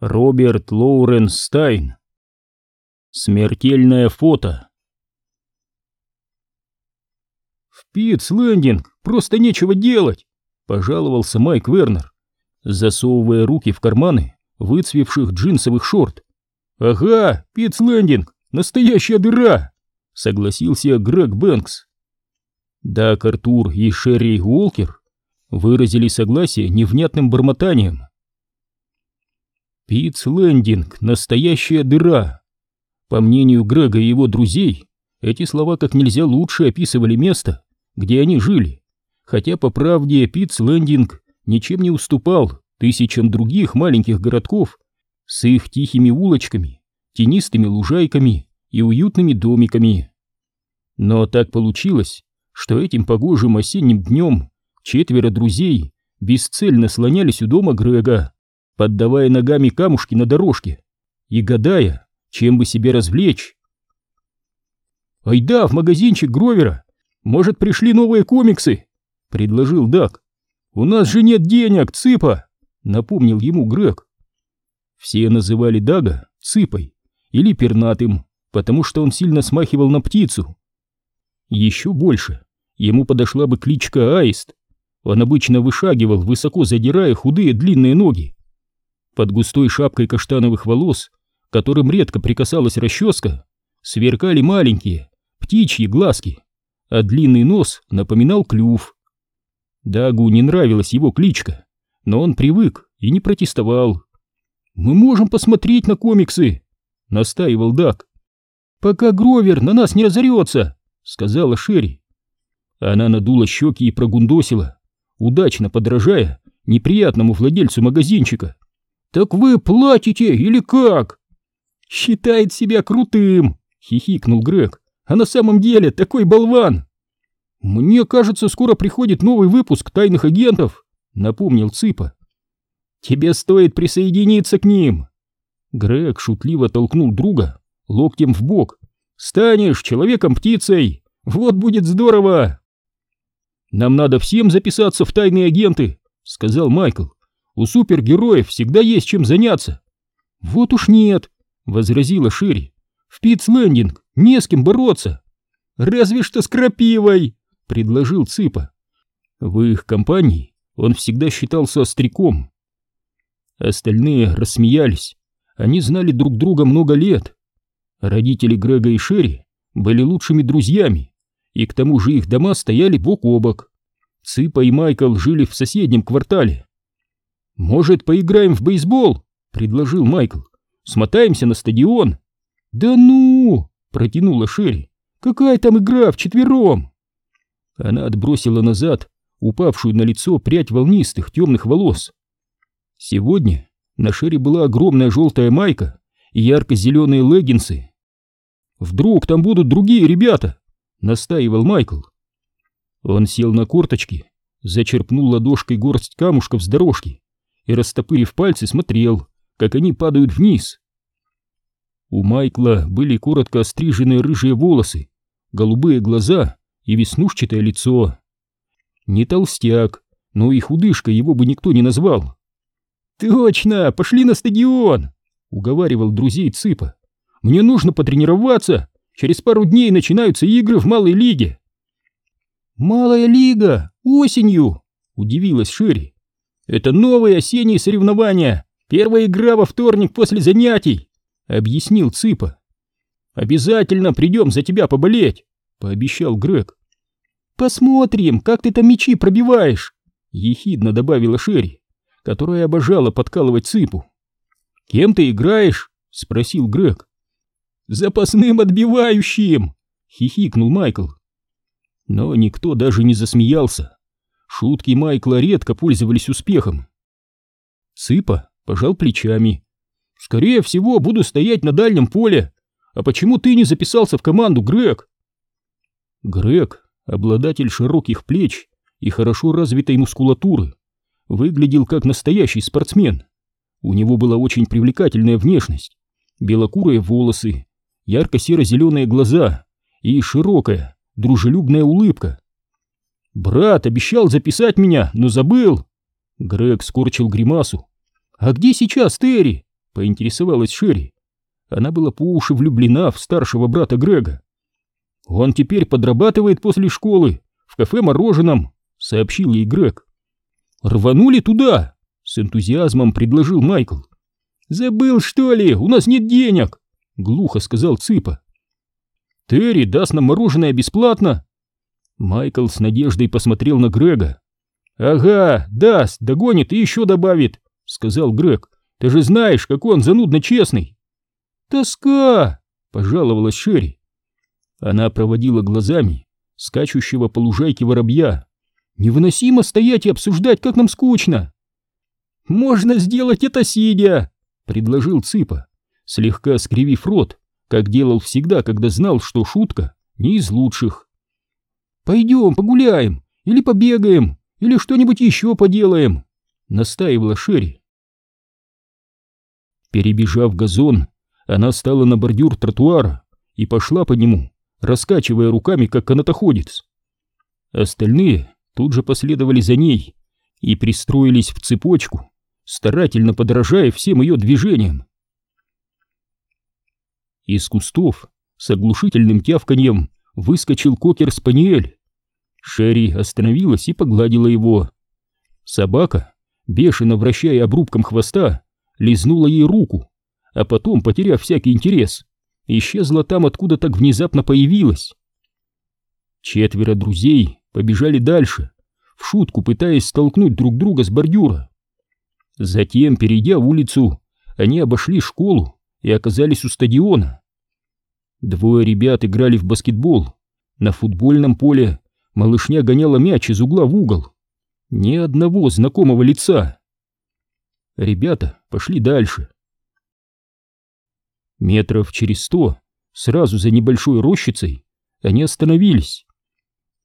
Роберт Лоуренс Стайн. Смертельное фото. В Питс-Лендинг просто нечего делать, пожаловался Майк Вернер, засовывая руки в карманы выцвевших джинсовых шорт. Ага, Питс-Лендинг, настоящая дыра, согласился Грег Бэнкс. Даг Артур и Шерри Уолкер выразили согласие невнятным бормотанием. Питс Лендинг — настоящая дыра. По мнению Грега и его друзей, эти слова как нельзя лучше описывали место, где они жили, хотя, по правде, Питс Лендинг ничем не уступал тысячам других маленьких городков с их тихими улочками, тенистыми лужайками и уютными домиками. Но так получилось, что этим погожим осенним днем четверо друзей бесцельно слонялись у дома Грега, поддавая ногами камушки на дорожке и гадая, чем бы себе развлечь. «Айда, в магазинчик Гровера! Может, пришли новые комиксы?» — предложил Дак. «У нас же нет денег, Цыпа!» — напомнил ему Грег. Все называли Дага Цыпой или Пернатым, потому что он сильно смахивал на птицу. Еще больше ему подошла бы кличка Аист. Он обычно вышагивал, высоко задирая худые длинные ноги, под густой шапкой каштановых волос, которым редко прикасалась расческа, сверкали маленькие птичьи глазки, а длинный нос напоминал клюв. Дагу не нравилась его кличка, но он привык и не протестовал. «Мы можем посмотреть на комиксы», — настаивал Даг. «Пока Гровер на нас не разорется», — сказала Шерри. Она надула щеки и прогундосила, удачно подражая неприятному владельцу магазинчика. «Так вы платите или как?» «Считает себя крутым!» — хихикнул Грег. «А на самом деле такой болван!» «Мне кажется, скоро приходит новый выпуск «Тайных агентов», — напомнил Цыпа. «Тебе стоит присоединиться к ним!» Грег шутливо толкнул друга локтем в бок. «Станешь человеком-птицей! Вот будет здорово!» «Нам надо всем записаться в тайные агенты», — сказал Майкл. У супергероев всегда есть чем заняться. Вот уж нет, возразила Шерри. В Питслендинг не с кем бороться. Разве что с крапивой, предложил Цыпа. В их компании он всегда считался остряком. Остальные рассмеялись. Они знали друг друга много лет. Родители Грега и Шерри были лучшими друзьями, и к тому же их дома стояли бок о бок. Цыпа и Майкл жили в соседнем квартале. «Может, поиграем в бейсбол?» — предложил Майкл. «Смотаемся на стадион». «Да ну!» — протянула Шерри. «Какая там игра вчетвером?» Она отбросила назад упавшую на лицо прядь волнистых темных волос. Сегодня на Шерри была огромная желтая майка и ярко-зеленые леггинсы. «Вдруг там будут другие ребята?» — настаивал Майкл. Он сел на корточки, зачерпнул ладошкой горсть камушков с дорожки и, растопырив пальцы, смотрел, как они падают вниз. У Майкла были коротко остриженные рыжие волосы, голубые глаза и веснушчатое лицо. Не толстяк, но и худышка его бы никто не назвал. «Точно, пошли на стадион!» — уговаривал друзей Цыпа. «Мне нужно потренироваться, через пару дней начинаются игры в малой лиге». «Малая лига? Осенью?» — удивилась Шерри. Это новые осенние соревнования. Первая игра во вторник после занятий, объяснил Цыпа. Обязательно придем за тебя поболеть, пообещал Грег. Посмотрим, как ты там мячи пробиваешь, ехидно добавила Шерри, которая обожала подкалывать Цыпу. Кем ты играешь? спросил Грег. Запасным отбивающим, хихикнул Майкл. Но никто даже не засмеялся. Шутки Майкла редко пользовались успехом. Цыпа пожал плечами. «Скорее всего, буду стоять на дальнем поле. А почему ты не записался в команду, Грег?» Грег, обладатель широких плеч и хорошо развитой мускулатуры, выглядел как настоящий спортсмен. У него была очень привлекательная внешность, белокурые волосы, ярко-серо-зеленые глаза и широкая, дружелюбная улыбка. Брат обещал записать меня, но забыл. Грег скорчил гримасу. А где сейчас Терри? поинтересовалась Шерри. Она была по уши влюблена в старшего брата Грега. «Он теперь подрабатывает после школы в кафе мороженом», — сообщил ей Грег. «Рванули туда!» — с энтузиазмом предложил Майкл. «Забыл, что ли? У нас нет денег!» — глухо сказал Цыпа. «Терри даст нам мороженое бесплатно!» Майкл с надеждой посмотрел на Грега. «Ага, даст, догонит и еще добавит», — сказал Грег. «Ты же знаешь, какой он занудно честный». «Тоска!» — пожаловалась Шерри. Она проводила глазами скачущего по лужайке воробья. «Невыносимо стоять и обсуждать, как нам скучно!» «Можно сделать это сидя!» — предложил Цыпа, слегка скривив рот, как делал всегда, когда знал, что шутка не из лучших. «Пойдем погуляем, или побегаем, или что-нибудь еще поделаем», — настаивала Шерри. Перебежав газон, она стала на бордюр тротуара и пошла по нему, раскачивая руками, как канатоходец. Остальные тут же последовали за ней и пристроились в цепочку, старательно подражая всем ее движениям. Из кустов с оглушительным тявканьем выскочил кокер-спаниель. Шерри остановилась и погладила его. Собака, бешено вращая обрубком хвоста, лизнула ей руку, а потом, потеряв всякий интерес, исчезла там, откуда так внезапно появилась. Четверо друзей побежали дальше, в шутку пытаясь столкнуть друг друга с бордюра. Затем, перейдя улицу, они обошли школу и оказались у стадиона. Двое ребят играли в баскетбол. На футбольном поле малышня гоняла мяч из угла в угол. Ни одного знакомого лица. Ребята пошли дальше. Метров через сто, сразу за небольшой рощицей, они остановились.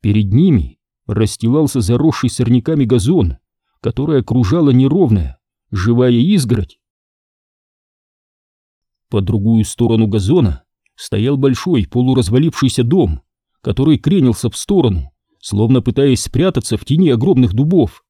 Перед ними расстилался заросший сорняками газон, который окружала неровная, живая изгородь. По другую сторону газона стоял большой полуразвалившийся дом, который кренился в сторону, словно пытаясь спрятаться в тени огромных дубов.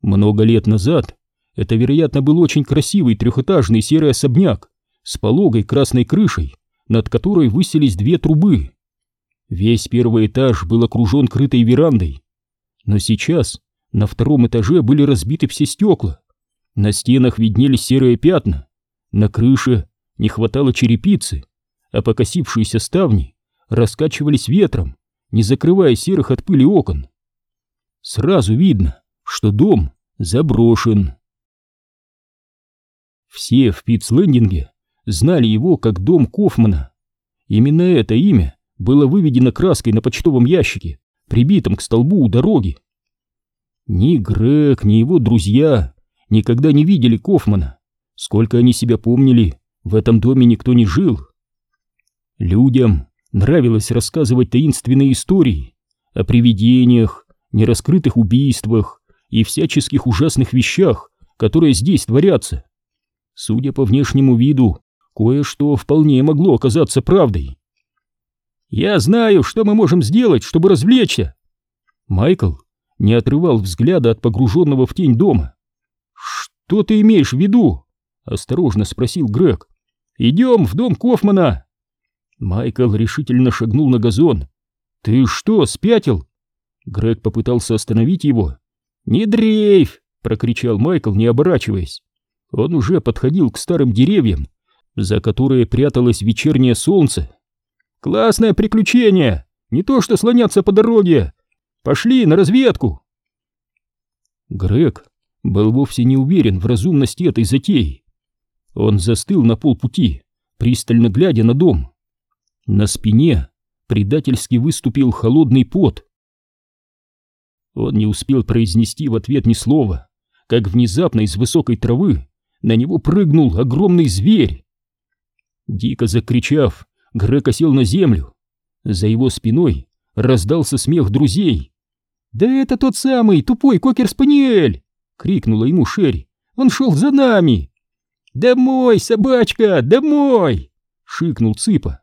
Много лет назад это, вероятно, был очень красивый трехэтажный серый особняк, с пологой красной крышей, над которой высились две трубы. Весь первый этаж был окружен крытой верандой. Но сейчас на втором этаже были разбиты все стекла. На стенах виднелись серые пятна. На крыше не хватало черепицы, а покосившиеся ставни раскачивались ветром, не закрывая серых от пыли окон. Сразу видно, что дом заброшен. Все в Питцлендинге знали его как дом Кофмана. Именно это имя было выведено краской на почтовом ящике, прибитом к столбу у дороги. Ни Грег, ни его друзья никогда не видели Кофмана. Сколько они себя помнили, в этом доме никто не жил. Людям нравилось рассказывать таинственные истории о привидениях, нераскрытых убийствах и всяческих ужасных вещах, которые здесь творятся. Судя по внешнему виду, кое-что вполне могло оказаться правдой. «Я знаю, что мы можем сделать, чтобы развлечься!» Майкл не отрывал взгляда от погруженного в тень дома. «Что ты имеешь в виду?» — осторожно спросил Грег. «Идем в дом Кофмана!» Майкл решительно шагнул на газон. «Ты что, спятил?» Грег попытался остановить его. «Не дрейф!» — прокричал Майкл, не оборачиваясь. Он уже подходил к старым деревьям, за которые пряталось вечернее солнце. «Классное приключение! Не то что слоняться по дороге! Пошли на разведку!» Грег был вовсе не уверен в разумности этой затеи. Он застыл на полпути, пристально глядя на дом. На спине предательски выступил холодный пот. Он не успел произнести в ответ ни слова, как внезапно из высокой травы на него прыгнул огромный зверь. Дико закричав, Грег осел на землю. За его спиной раздался смех друзей. «Да это тот самый тупой кокер-спаниель!» — крикнула ему Шерри. «Он шел за нами!» «Домой, собачка, домой!» — шикнул Цыпа.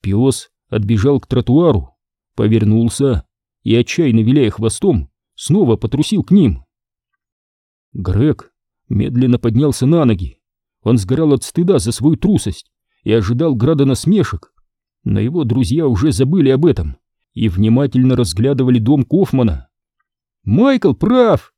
Пес отбежал к тротуару, повернулся и, отчаянно виляя хвостом, снова потрусил к ним. Грег медленно поднялся на ноги. Он сгорал от стыда за свою трусость и ожидал града насмешек. Но его друзья уже забыли об этом и внимательно разглядывали дом Кофмана. «Майкл прав!»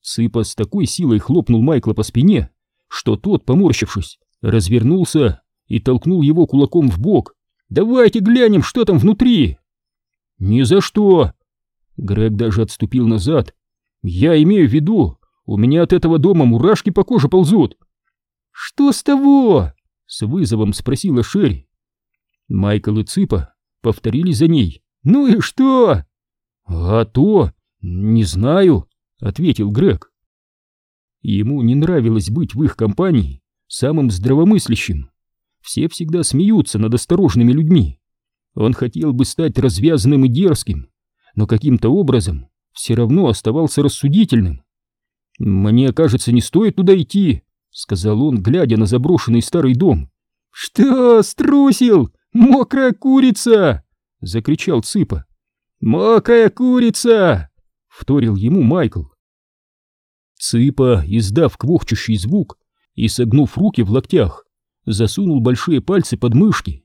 Цыпа с такой силой хлопнул Майкла по спине, что тот, поморщившись, развернулся и толкнул его кулаком в бок. «Давайте глянем, что там внутри!» «Ни за что!» Грег даже отступил назад. «Я имею в виду, у меня от этого дома мурашки по коже ползут!» «Что с того?» — с вызовом спросила Шерри. Майкл и Цыпа повторили за ней. «Ну и что?» «А то, не знаю», — ответил Грег. Ему не нравилось быть в их компании самым здравомыслящим. Все всегда смеются над осторожными людьми. Он хотел бы стать развязанным и дерзким, но каким-то образом все равно оставался рассудительным. «Мне кажется, не стоит туда идти», — сказал он, глядя на заброшенный старый дом. «Что, струсил? Мокрая курица!» — закричал Цыпа. «Мокрая курица!» — вторил ему Майкл. Цыпа, издав квохчущий звук и согнув руки в локтях, засунул большие пальцы под мышки.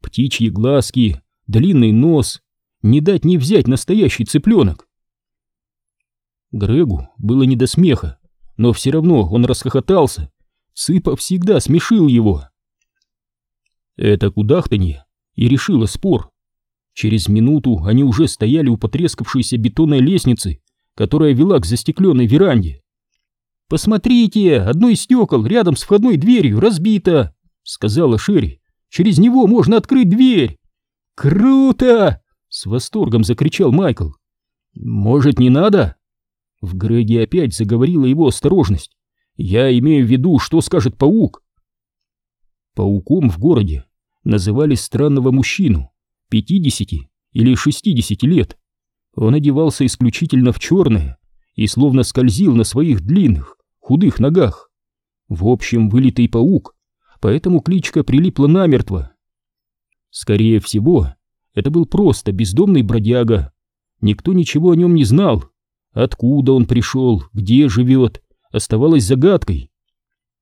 Птичьи глазки, длинный нос, не дать не взять настоящий цыпленок. Грегу было не до смеха, но все равно он расхохотался. Цыпа всегда смешил его. Это кудахтанье и решило спор. Через минуту они уже стояли у потрескавшейся бетонной лестницы, которая вела к застекленной веранде. «Посмотрите, одно из стекол рядом с входной дверью разбито», — сказала Шерри. «Через него можно открыть дверь». «Круто!» — с восторгом закричал Майкл. «Может, не надо?» В Греге опять заговорила его осторожность. «Я имею в виду, что скажет паук». Пауком в городе называли странного мужчину, 50 или 60 лет. Он одевался исключительно в черное и словно скользил на своих длинных, худых ногах. В общем, вылитый паук, поэтому кличка прилипла намертво. Скорее всего, это был просто бездомный бродяга. Никто ничего о нем не знал. Откуда он пришел, где живет, оставалось загадкой.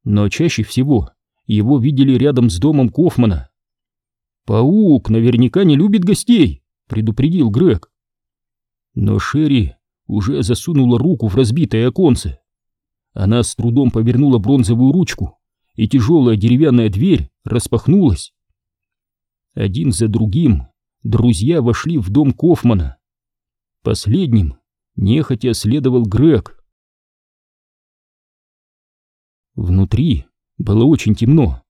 Но чаще всего его видели рядом с домом Кофмана. «Паук наверняка не любит гостей», — предупредил Грег. Но Шерри уже засунула руку в разбитое оконце. Она с трудом повернула бронзовую ручку, и тяжелая деревянная дверь распахнулась. Один за другим друзья вошли в дом Кофмана. Последним нехотя следовал Грег. Внутри было очень темно.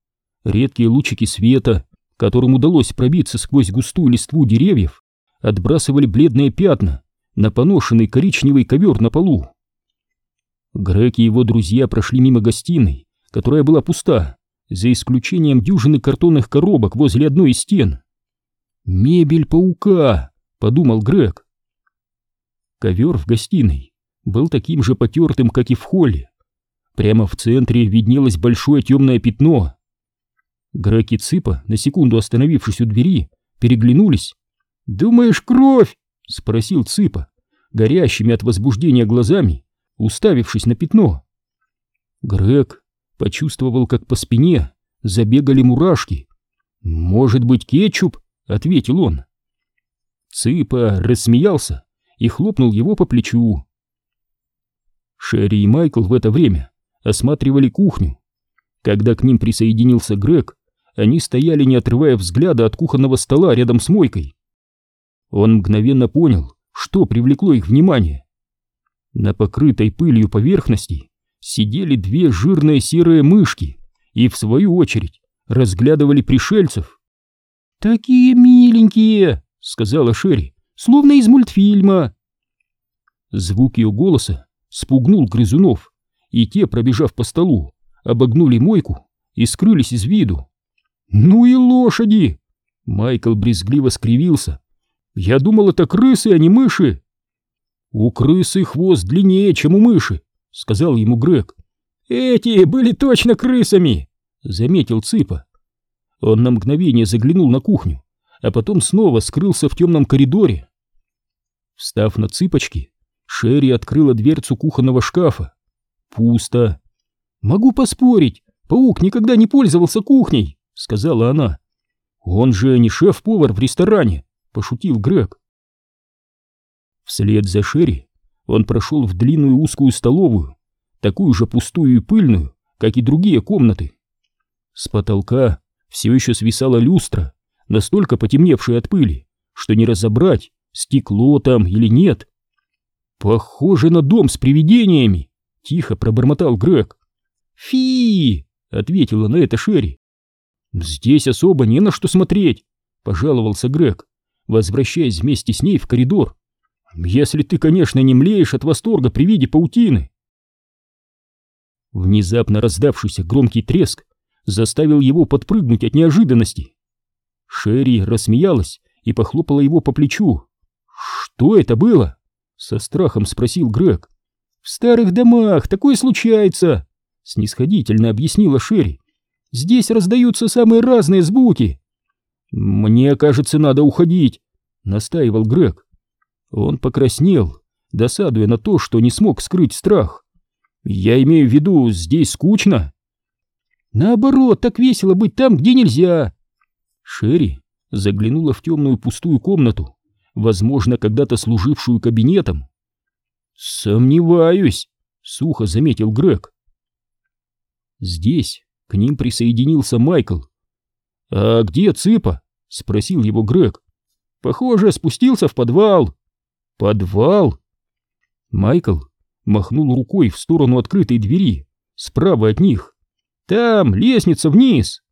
Редкие лучики света, которым удалось пробиться сквозь густую листву деревьев, отбрасывали бледные пятна на поношенный коричневый ковер на полу. Грег и его друзья прошли мимо гостиной, которая была пуста, за исключением дюжины картонных коробок возле одной из стен. «Мебель паука!» — подумал Грег. Ковер в гостиной был таким же потертым, как и в холле. Прямо в центре виднелось большое темное пятно. Грег и Цыпа, на секунду остановившись у двери, переглянулись. «Думаешь, кровь?» — спросил Цыпа, горящими от возбуждения глазами уставившись на пятно. Грег почувствовал, как по спине забегали мурашки. «Может быть, кетчуп?» — ответил он. Цыпа рассмеялся и хлопнул его по плечу. Шерри и Майкл в это время осматривали кухню. Когда к ним присоединился Грег, они стояли, не отрывая взгляда от кухонного стола рядом с мойкой. Он мгновенно понял, что привлекло их внимание. На покрытой пылью поверхности сидели две жирные серые мышки и, в свою очередь, разглядывали пришельцев. «Такие миленькие!» — сказала Шерри, — «словно из мультфильма». Звук ее голоса спугнул грызунов, и те, пробежав по столу, обогнули мойку и скрылись из виду. «Ну и лошади!» Майкл брезгливо скривился. «Я думал, это крысы, а не мыши!» «У крысы хвост длиннее, чем у мыши», — сказал ему Грег. «Эти были точно крысами», — заметил Цыпа. Он на мгновение заглянул на кухню, а потом снова скрылся в темном коридоре. Встав на цыпочки, Шерри открыла дверцу кухонного шкафа. Пусто. «Могу поспорить, паук никогда не пользовался кухней», — сказала она. «Он же не шеф-повар в ресторане», — пошутил Грег. Вслед за Шерри он прошел в длинную узкую столовую, такую же пустую и пыльную, как и другие комнаты. С потолка все еще свисала люстра, настолько потемневшая от пыли, что не разобрать, стекло там или нет. «Похоже на дом с привидениями!» — тихо пробормотал Грег. «Фи!» — ответила на это Шерри. «Здесь особо не на что смотреть», — пожаловался Грег, возвращаясь вместе с ней в коридор. «Если ты, конечно, не млеешь от восторга при виде паутины». Внезапно раздавшийся громкий треск заставил его подпрыгнуть от неожиданности. Шерри рассмеялась и похлопала его по плечу. «Что это было?» — со страхом спросил Грег. «В старых домах такое случается!» — снисходительно объяснила Шерри. «Здесь раздаются самые разные звуки!» «Мне кажется, надо уходить!» — настаивал Грег. Он покраснел, досадуя на то, что не смог скрыть страх. «Я имею в виду, здесь скучно!» «Наоборот, так весело быть там, где нельзя!» Шерри заглянула в темную пустую комнату, возможно, когда-то служившую кабинетом. «Сомневаюсь», — сухо заметил Грег. Здесь к ним присоединился Майкл. «А где Цыпа?» — спросил его Грег. «Похоже, спустился в подвал». «Подвал?» Майкл махнул рукой в сторону открытой двери, справа от них. «Там лестница вниз!»